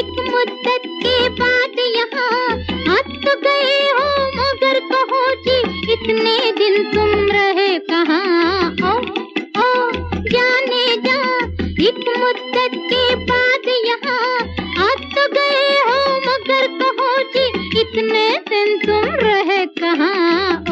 एक मुद्दत के बाद यहाँ हद तो गए हो, मगर कहो जी, इतने दिन तुम रहे कहाँ? ओ ओ, जाने जा, एक मुद्दत के बाद यहाँ हद तो गए हो, मगर कहो जी, इतने दिन तुम रहे कहाँ?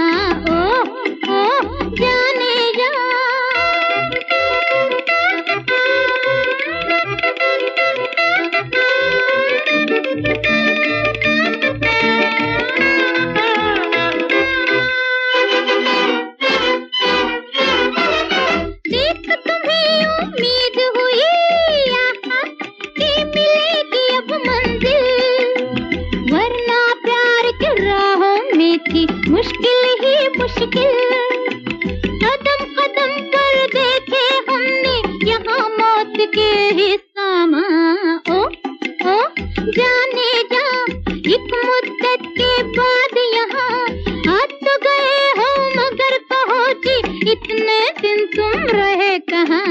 में थी। मुश्किल ही मुश्किल। कदम कदम पर देखे हमने यहाँ मौत के ही ओ ओ, जाने जा, एक मुद्दत के बाद यहाँ आ तो गए हो मगर कहो इतने दिन तुम रहे कहाँ?